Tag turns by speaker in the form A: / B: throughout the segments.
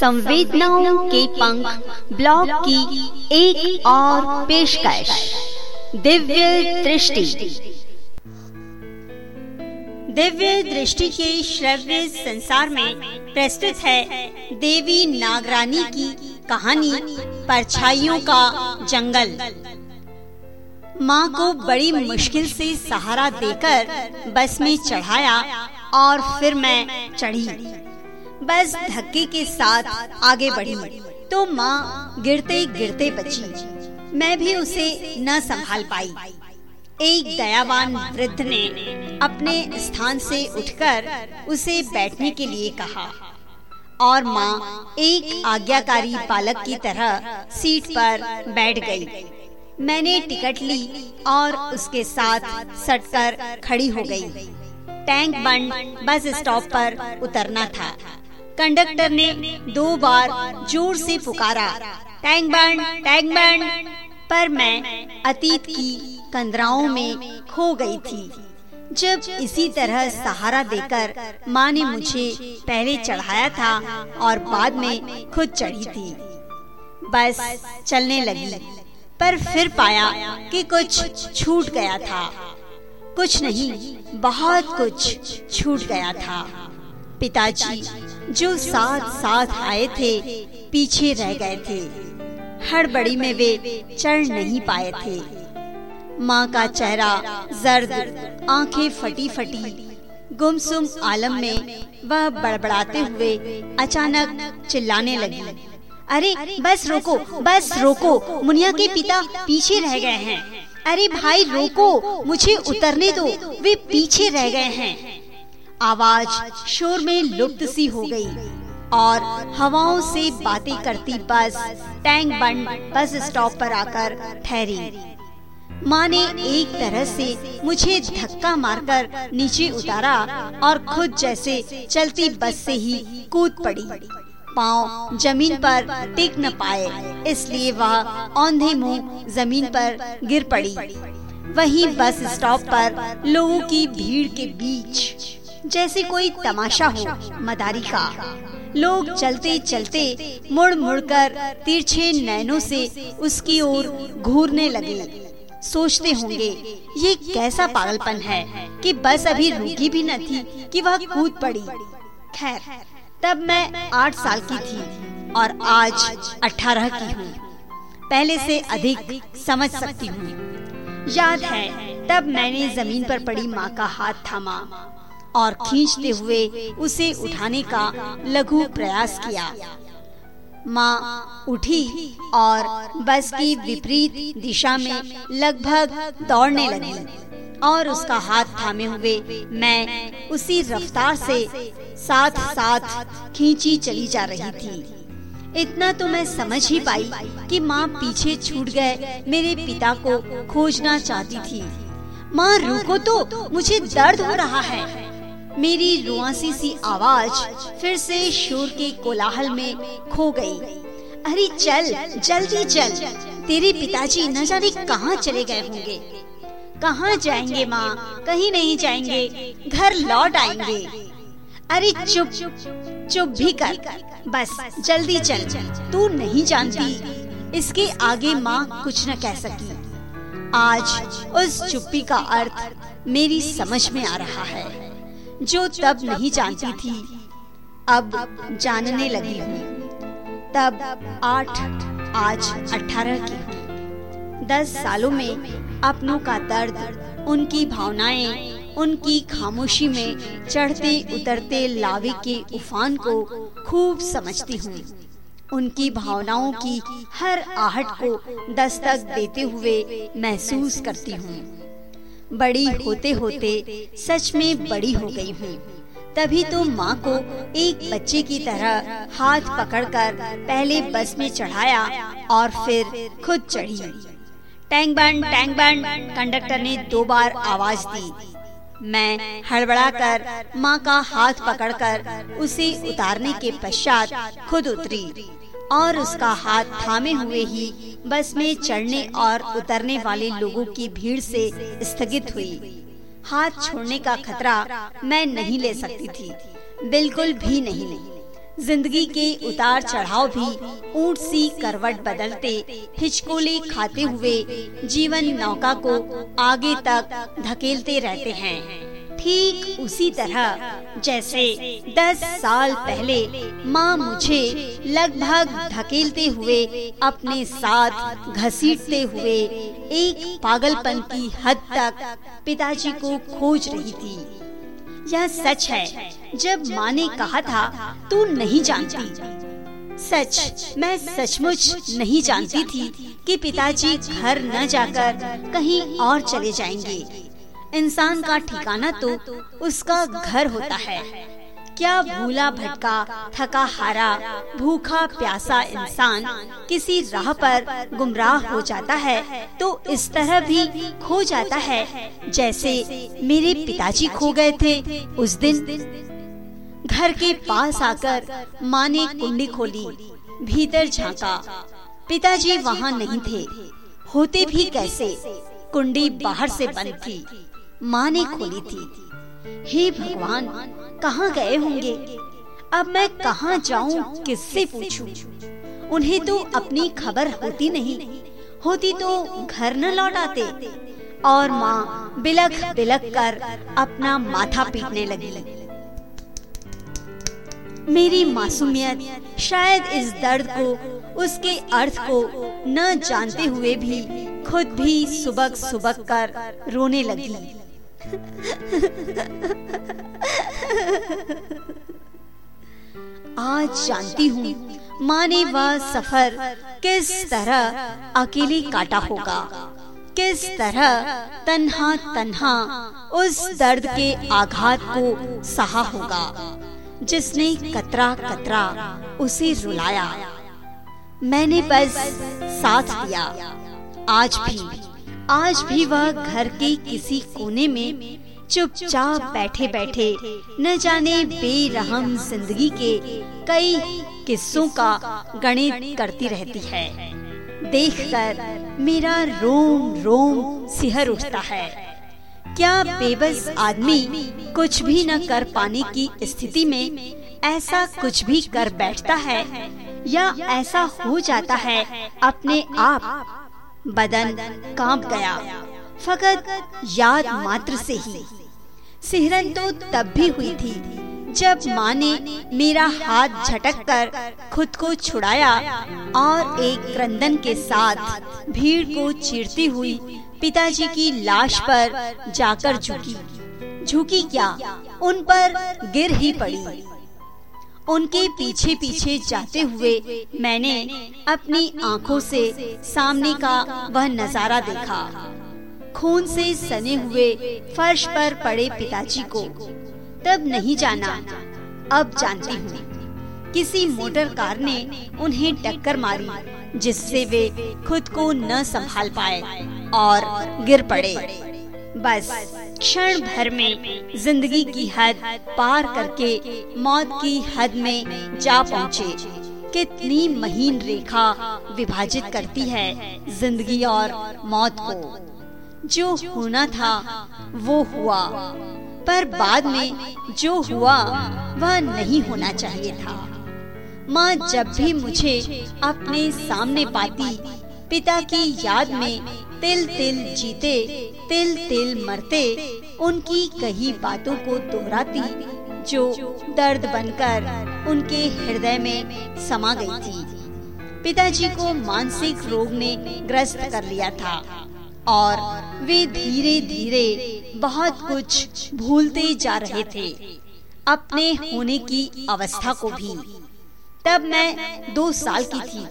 A: संवेदनाओं के पंख ब्लॉग की एक और पेशकश। दिव्य दृष्टि। दिव्य दृष्टि के श्रव्य संसार में प्रस्तुत है देवी नागरानी की कहानी परछाइयों का जंगल। माँ को बड़ी मुश्किल से सहारा देकर बस में चढ़ाया और फिर मैं चढ़ी। बस धक्के के साथ आगे बढ़ी। तो माँ गिरते गिरते बची। मैं भी उसे न संभाल पाई। एक दयावान वृद्ध ने अपने स्थान से उठकर उसे बैठने के लिए कहा। और माँ एक आज्ञाकारी बालक की तरह सीट पर बैठ गई। मैंने टिकट ली और उसके साथ सटकर खड़ी हो गई। टैंक बंड बस स्टॉप पर उतरना था। कंडक्टर ने दो बार ज़ोर से पुकारा। टैंक बंड टैंक बंड पर मैं अतीत की कंदराओं में खो गई थी। जब इसी तरह सहारा देकर माँ ने मुझे पहले चढ़ाया था और बाद में खुद चढ़ी थी। बस चलने लगी, पर फिर पाया कि कुछ छूट गया था। कुछ नहीं, बहुत कुछ छूट गया था। पिताजी, जो साथ साथ आए थे, पीछे रह गए थे। हड़बड़ी में वे चढ़ नहीं पाए थे। माँ का चेहरा जर्द, आँखें फटी फटी। गुमसुम आलम में वह बड़बड़ाते हुए अचानक चिल्लाने लगी। अरे, बस रोको बस रोको, मुनिया के पिता पीछे रह गए हैं। अरे भाई, रोको, मुझे उतरने दो, वे पीछे रह गए हैं। आवाज़ शोर में लुप्त सी हो गई और हवाओं से बातें करती बस टैंक बंड बस स्टॉप पर आकर ठहरी। माँ ने एक तरह से मुझे धक्का मारकर नीचे उतारा और खुद जैसे चलती बस से ही कूद पड़ी। पाँव ज़मीन पर टिक न पाए, इसलिए वह औंधे मुँह ज़मीन पर गिर पड़ी। वहीं बस स्टॉप पर लोगों की भीड़ के बीच जैसे कोई तमाशा हो, मदारी का। लोग चलते चलते मुड़ मुड़ कर तिरछे नैनों से उसकी ओर घूरने लगे। सोचते होंगे, ये कैसा पागलपन है कि बस अभी रुकी भी न थी कि वह कूद पड़ी। खैर, तब मैं आठ साल की थी और आज अठारह की हूँ। पहले से अधिक समझ सकती हूँ। याद है, तब मैंने ज़मीन पर पड़ी माँ का हाथ थामा। और खींचते हुए उसे उठाने का लघु प्रयास किया। माँ उठी और बस की विपरीत दिशा में लगभग दौड़ने लगी और उसका हाथ थामे हुए मैं उसी रफ्तार से साथ साथ खींची चली जा रही थी। इतना तो मैं समझ ही पाई कि माँ पीछे छूट गए मेरे पिता को खोजना चाहती थी। माँ, रुको तो मुझे दर्द हो रहा है। मेरी रुआसी सी आवाज़ फिर से शोर के कोलाहल में खो गई। अरे चल, जल्दी चल। तेरे पिताजी न जाने कहाँ चले गए होंगे। कहाँ जाएँगे माँ? कहीं नहीं जाएँगे। घर लौट आएँगे। अरे चुप चुप भी कर। बस, जल्दी चल। तू नहीं जानती, इसके आगे माँ कुछ न कह सकी। आज उस चुप्पी का अर्थ मेरी समझ में आ रहा है। जो तब नहीं जानती थी, अब जानने लगी। तब आठ, आज अठारह की। दस सालों में अपनों का दर्द, उनकी भावनाएँ, उनकी खामोशी में चढ़ते उतरते लावे के उफान को खूब समझती हूँ। उनकी भावनाओं की हर आहट को दस्तक देते हुए महसूस करती हूँ। बड़ी होते होते सच में बड़ी हो गई हूँ। तभी तो माँ को एक बच्चे की तरह हाथ पकड़कर पहले बस में चढ़ाया और फिर खुद चढ़ी। Tank bund tank bund conductor ने दो बार आवाज़ दी। मैं हड़बड़ा कर माँ का हाथ पकड़कर उसे उतारने के पश्चात खुद उतरी और उसका हाथ थामे हुए ही बस में चढ़ने और उतरने वाले लोगों की भीड़ से स्थगित हुई। हाथ छोड़ने का खतरा मैं नहीं ले सकती थी। बिल्कुल भी नहीं। ज़िंदगी के उतार चढ़ाव भी ऊँट सी करवट बदलते हिचकोले खाते हुए जीवन नौका को आगे तक धकेलते रहते हैं। ठीक उसी तरह, जैसे दस साल पहले माँ मुझे लगभग धकेलते हुए, अपने साथ घसीटते हुए, एक पागलपन की हद तक पिताजी को खोज रही थी। यह सच है, जब माँ ने कहा था, तू नहीं जानती। सच, मैं सचमुच नहीं जानती थी कि पिताजी घर न जाकर कहीं और चले जाएँगे। इंसान का ठिकाना तो उसका घर होता है। क्या भूला भटका, थका हारा, भूखा प्यासा इंसान किसी राह पर गुमराह हो जाता है तो इस तरह भी खो जाता है, जैसे मेरे पिताजी खो गए थे उस दिन। घर के पास आकर माँ ने कुंडी खोली, भीतर झांका। पिताजी वहाँ नहीं थे। होते भी कैसे, कुंडी बाहर से बंद थी। माँ ने खोली थी। हे भगवान, कहाँ गए होंगे? अब मैं कहाँ जाऊँ, किससे पूछूँ? उन्हें तो अपनी खबर होती नहीं। होती तो घर न लौट आते। और माँ बिलख बिलख कर अपना माथा पीटने लगी। मेरी मासूमियत शायद इस दर्द को, उसके अर्थ को न जानते हुए भी खुद भी सुबक सुबक कर रोने लगी। आज जानती हूँ माँ ने वह सफ़र किस तरह अकेले काटा होगा। किस तरह तन्हा तन्हा उस दर्द के आघात को सहा होगा, जिसने कतरा कतरा उसे रुलाया। मैंने बस साथ दिया, आज भी आज भी वह घर के किसी कोने में चुपचाप बैठे बैठे न जाने बेरहम ज़िंदगी के कई किस्सों का गणित करती रहती है। देखकर मेरा रोम रोम सिहर उठता है। क्या बेबस आदमी कुछ भी न कर पाने की स्थिति में ऐसा कुछ भी कर बैठता है या ऐसा हो जाता है अपने आप बदन काँप गया। फकत याद मात्र से ही। सिहरन तो तब भी हुई थी, जब माँ ने मेरा हाथ झटक कर खुद को छुड़ाया और एक क्रंदन के साथ भीड़ को चीरती हुई पिताजी की लाश पर जाकर झुकी। झुकी क्या? उन पर गिर ही पड़ी। उनके पीछे पीछे जाते हुए मैंने अपनी आँखों से सामने का वह नज़ारा देखा। खून से सने हुए फर्श पर पड़े पिताजी को तब नहीं जाना, अब जानती हूँ। किसी मोटर कार ने उन्हें टक्कर मारी, जिससे वे खुद को न संभाल पाए और गिर पड़े। बस क्षण भर में ज़िंदगी की हद पार करके मौत की हद में जा पहुँचे। कितनी महीन रेखा विभाजित करती है ज़िंदगी और मौत को। जो होना था, वो हुआ। पर बाद में जो हुआ, वह नहीं होना चाहिए था। माँ जब भी मुझे अपने सामने पाती पिता की याद में तिल तिल जीते, तिल तिल मरते, उनकी कही बातों को दोहराती, जो दर्द बनकर उनके हृदय में समा गई थी। पिताजी को मानसिक रोग ने ग्रस्त कर लिया था और वे धीरे धीरे बहुत कुछ भूलते जा रहे थे, अपने होने की अवस्था को भी। तब मैं दो साल की थी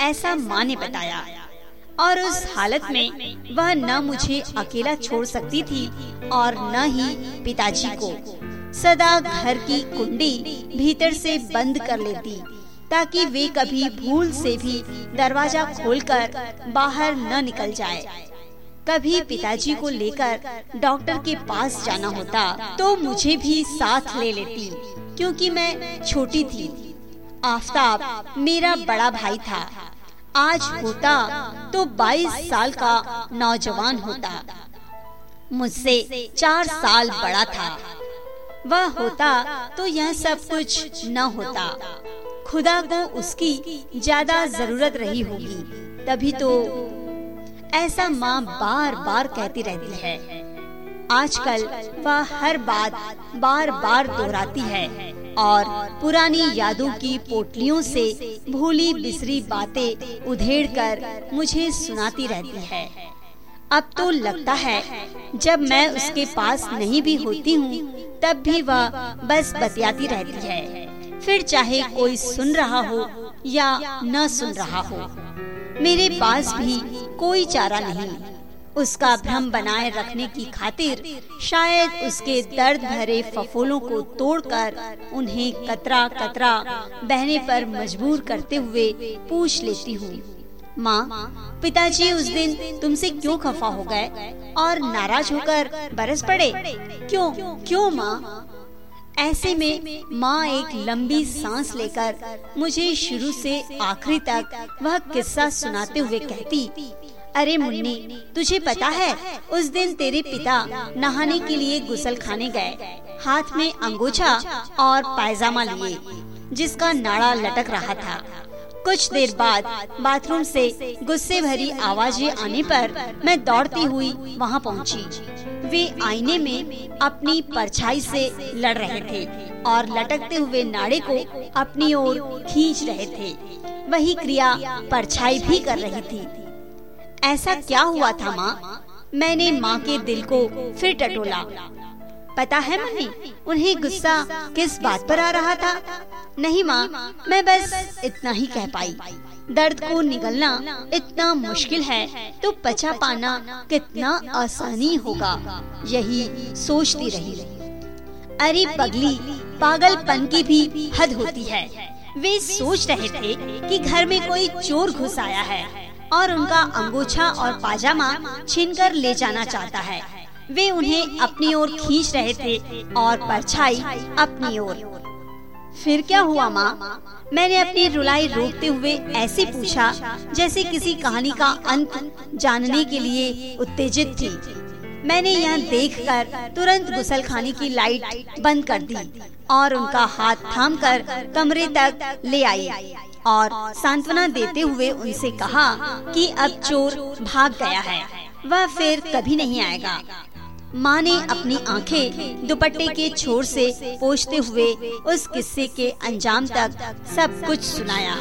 A: ऐसा माँ ने बताया। और उस हालत में वह न मुझे अकेला छोड़ सकती थी और न ही पिताजी को। सदा घर की कुंडी भीतर से बंद कर लेती, ताकि वे कभी भूल से भी दरवाज़ा खोलकर बाहर न निकल जाए। कभी पिताजी को लेकर डॉक्टर के पास जाना होता तो मुझे भी साथ ले लेती, क्योंकि मैं छोटी थी। आफ्ताब मेरा बड़ा भाई था। आज होता तो 22 साल का नौजवान होता। मुझसे चार साल बड़ा था। वह होता तो यह सब कुछ न होता। खुदा को उसकी ज़्यादा ज़रूरत रही होगी। तभी तो ऐसा माँ बार बार कहती रहती है। आजकल वह हर बात बार बार दोहराती है। और पुरानी यादों की पोटलियों से भूली बिसरी बातें उधेड़ कर मुझे सुनाती रहती है। अब तो लगता है, जब मैं उसके पास नहीं भी होती हूँ, तब भी वह बस बतियाती रहती है। फिर चाहे कोई सुन रहा हो या न सुन रहा हो, मेरे पास भी कोई चारा नहीं। उसका भ्रम बनाए रखने की खातिर शायद उसके दर्द भरे फफोलों को तोड़कर उन्हें कतरा कतरा बहने पर मजबूर करते हुए पूछ लेती हूँ। माँ, पिताजी उस दिन तुमसे क्यों खफा हो गए और नाराज़ होकर बरस पड़े? क्यों? क्यों माँ? ऐसे में माँ एक लंबी सांस लेकर मुझे शुरू से आखिरी तक वह किस्सा सुनाते हुए कहती अरे मुन्नी, तुझे पता है, उस दिन तेरे पिता नहाने के लिए गुसल खाने गए। हाथ में अंगोछा और पायजामा लिए, जिसका नाड़ा लटक रहा था। कुछ देर बाद बाथरूम से गुस्से भरी आवाज़ें आने पर मैं दौड़ती हुई वहाँ पहुँची। वे आईने में अपनी परछाई से लड़ रहे थे और लटकते हुए नाड़े को अपनी ओर खींच रहे थे। वही क्रिया परछाई भी कर रही थी। ऐसा क्या हुआ था माँ? मैंने माँ के दिल को फिर टटोला। पता है मम्मी उन्हें गुस्सा किस बात पर आ रहा था? नहीं माँ मैं बस इतना ही कह पाई। दर्द को निगलना इतना मुश्किल है तो पचा पाना कितना आसानी होगा। यही सोचती रही। अरे पगली पागलपन की भी हद होती है। वे सोच रहे थे कि घर में कोई चोर घुस आया है। और उनका अंगोछा और पाजामा छीनकर ले जाना चाहता है। वे उन्हें अपनी ओर खींच रहे थे और परछाई अपनी ओर। फिर क्या हुआ, माँ? मैंने अपनी रुलाई रोकते हुए ऐसे पूछा, जैसे किसी कहानी का अंत जानने के लिए उत्तेजित थी। मैंने यह देखकर तुरंत गुसल खाने की लाइट बंद कर दी और उनका हाथ थामकर कमरे तक ले आई। और सांत्वना देते हुए उनसे कहा कि अब चोर भाग गया है, वह फिर कभी नहीं आएगा। माँ ने अपनी आँखें दुपट्टे के छोर से पोछते हुए उस किस्से के अंजाम तक सब कुछ सुनाया।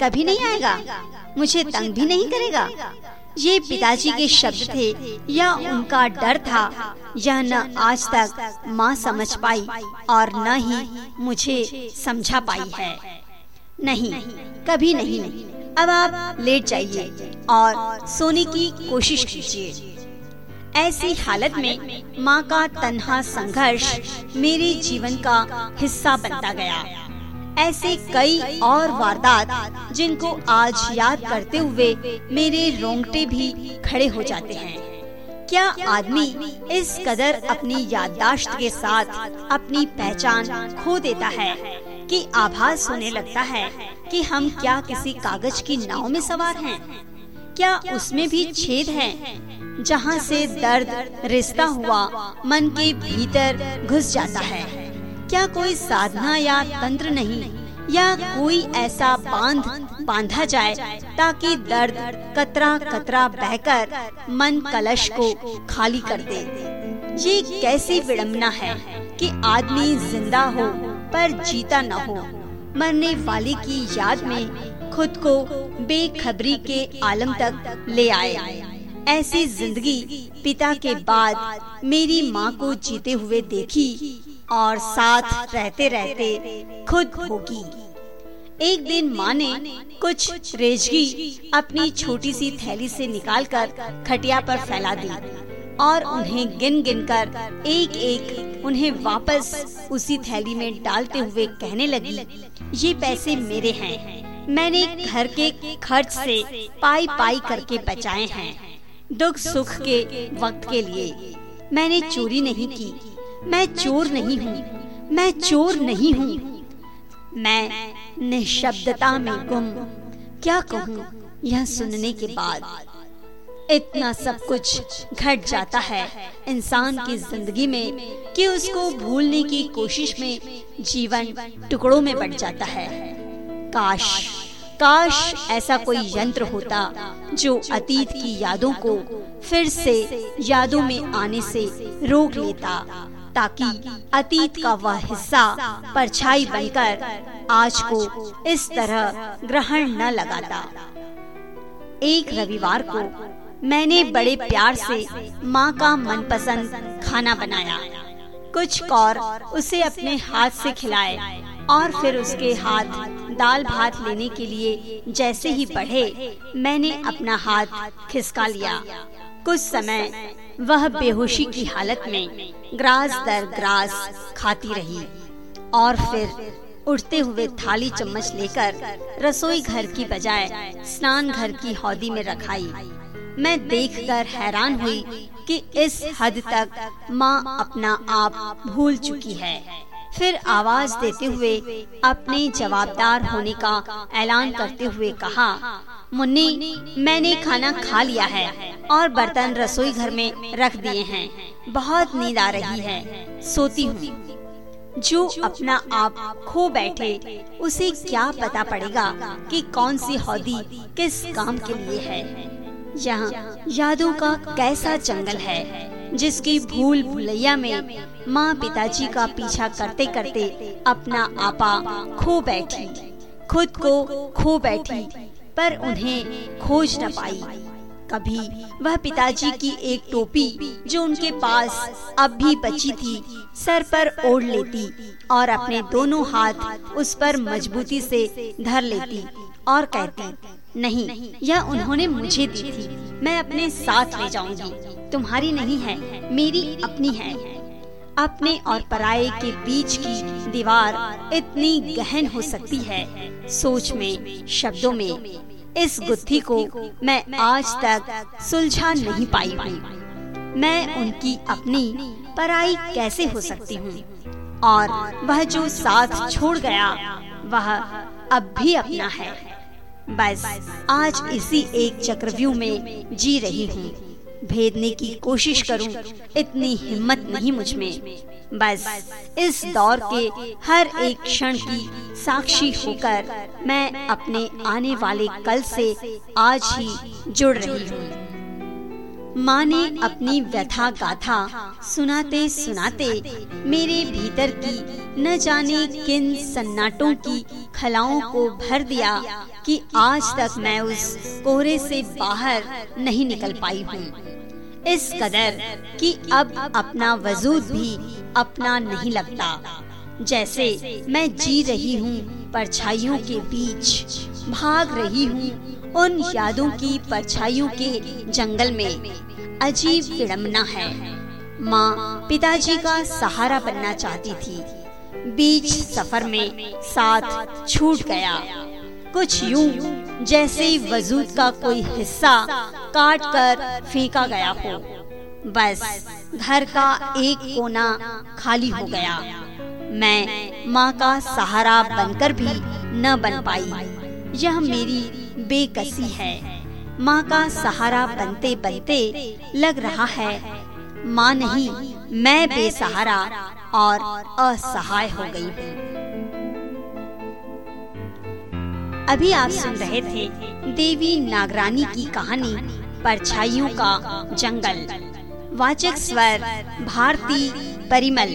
A: कभी नहीं आएगा? मुझे तंग भी नहीं करेगा? ये पिताजी के शब्द थे, या उनका डर था यह न आज तक माँ समझ पाई और न ही मुझे समझा पाई है। नहीं कभी नहीं। अब आप लेट जाइए और सोने की कोशिश कीजिए। ऐसी हालत में माँ का तन्हा संघर्ष मेरे जीवन का हिस्सा बनता गया। ऐसे कई और वारदात जिनको आज याद करते हुए मेरे रोंगटे भी खड़े हो जाते हैं। क्या आदमी इस कदर अपनी याददाश्त के साथ अपनी पहचान खो देता है। कि आभास होने लगता है कि हम क्या किसी कागज़ की नाव में सवार हैं? क्या उसमें भी छेद है? जहाँ से दर्द रिश्ता हुआ, मन के भीतर घुस जाता है। क्या कोई साधना या तंत्र नहीं? या कोई ऐसा बाँध बांधा जाए ताकि दर्द कतरा कतरा बहकर मन कलश को खाली कर दे? ये कैसी विडम्बना है कि आदमी ज़िंदा हो पर जीता न हो। मरने वाले की याद में खुद को बेखबरी के आलम तक ले आए। ऐसी ज़िंदगी पिता के बाद मेरी माँ को जीते हुए देखी और साथ रहते रहते खुद होगी एक दिन माँ ने कुछ रेजगी अपनी छोटी सी थैली से निकालकर खटिया पर फैला दी और उन्हें गिन गिन कर एक एक उन्हें वापस उसी थैली में डालते हुए कहने लगी, ये पैसे मेरे हैं। मैंने घर के खर्च से पाई पाई करके बचाए हैं, दुख सुख के वक्त के लिए। मैंने चोरी नहीं की, मैं चोर नहीं हूँ, मैं चोर नहीं हूँ। मैं निशब्दता में गुम। क्या कहूँ यह सुनने के बाद? इतना सब कुछ घट जाता है। इंसान की ज़िंदगी में कि उसको भूलने की कोशिश में जीवन टुकड़ों में बढ़ जाता है। काश काश ऐसा कोई यंत्र होता जो अतीत की यादों को फिर से यादों में आने से रोक लेता, ताकि अतीत का वह हिस्सा परछाई बनकर आज को इस तरह ग्रहण न लगाता। एक रविवार को मैंने बड़े प्यार से माँ का मनपसंद खाना बनाया। कुछ कौर उसे अपने हाथ से खिलाए और फिर उसके हाथ दाल भात लेने के लिए जैसे ही बढ़े, मैंने अपना हाथ खिसका लिया। कुछ समय वह बेहोशी की हालत में ग्रास दर ग्रास खाती रही और फिर उठते हुए थाली चम्मच लेकर रसोई घर की बजाय स्नान घर की हौदी में रखाई। मैं देखकर हैरान हुई कि इस हद तक माँ अपना आप भूल चुकी है। फिर आवाज़ देते हुए अपने जवाबदार होने का ऐलान करते हुए कहा, मुन्नी, मैंने खाना खा लिया है और बर्तन रसोई घर में रख दिए हैं। बहुत नींद आ रही है। सोती हूँ। जो अपना आप खो बैठे, उसे क्या पता पड़ेगा कि कौन सी हौदी किस काम के लिए है? यहाँ यादों का कैसा जंगल है, जिसकी भूल भुलैया में माँ पिताजी का पीछा करते करते अपना आपा खो बैठी, खुद को खो बैठी, पर उन्हें खोज न पाई। कभी वह पिताजी की एक टोपी जो उनके पास अब भी बची थी, सर पर ओढ़ लेती और अपने दोनों हाथ उस पर मजबूती से धर लेती और कहती नहीं यह उन्होंने मुझे दी थी। मैं अपने साथ ले जाऊँगी। तुम्हारी नहीं है मेरी अपनी है। अपने और पराये के बीच की दीवार इतनी गहन हो सकती है सोच में शब्दों में। इस गुत्थी को मैं आज तक सुलझा नहीं पाई हूँ। मैं उनकी अपनी पराई कैसे हो सकती हूँ? और वह जो साथ छोड़ गया वह अब भी अपना है। बस, आज इसी एक चक्रव्यूह में जी रही हूँ। भेदने की कोशिश करूँ, इतनी हिम्मत नहीं मुझमें। बस, इस दौर के हर एक क्षण की साक्षी होकर मैं अपने आने वाले कल से आज ही जुड़ रही हूँ। माँ ने अपनी व्यथा गाथा सुनाते सुनाते मेरे भीतर की न जाने किन सन्नाटों की खलाओं को भर दिया कि आज तक मैं उस कोहरे से बाहर नहीं निकल पाई हूँ। इस कदर कि अब अपना वजूद भी अपना नहीं लगता। जैसे मैं जी रही हूँ, परछाइयों के बीच भाग रही हूँ उन यादों की परछाइयों के जंगल में अजीब विडम्बना है। माँ पिताजी का सहारा बनना चाहती थी। बीच सफ़र में साथ छूट गया। कुछ यूँ जैसे वजूद का कोई हिस्सा काट कर फेंका गया हो। बस घर का एक कोना खाली हो गया। मैं माँ का सहारा बनकर भी न बन पाई। यह मेरी बेकसी है। माँ का सहारा बनते बनते लग रहा है, माँ नहीं, मैं बेसहारा और असहाय हो गई अभी आप सुन रहे थे देवी नागरानी की कहानी, परछाइयों का जंगल। वाचक स्वर, भारती परिमल।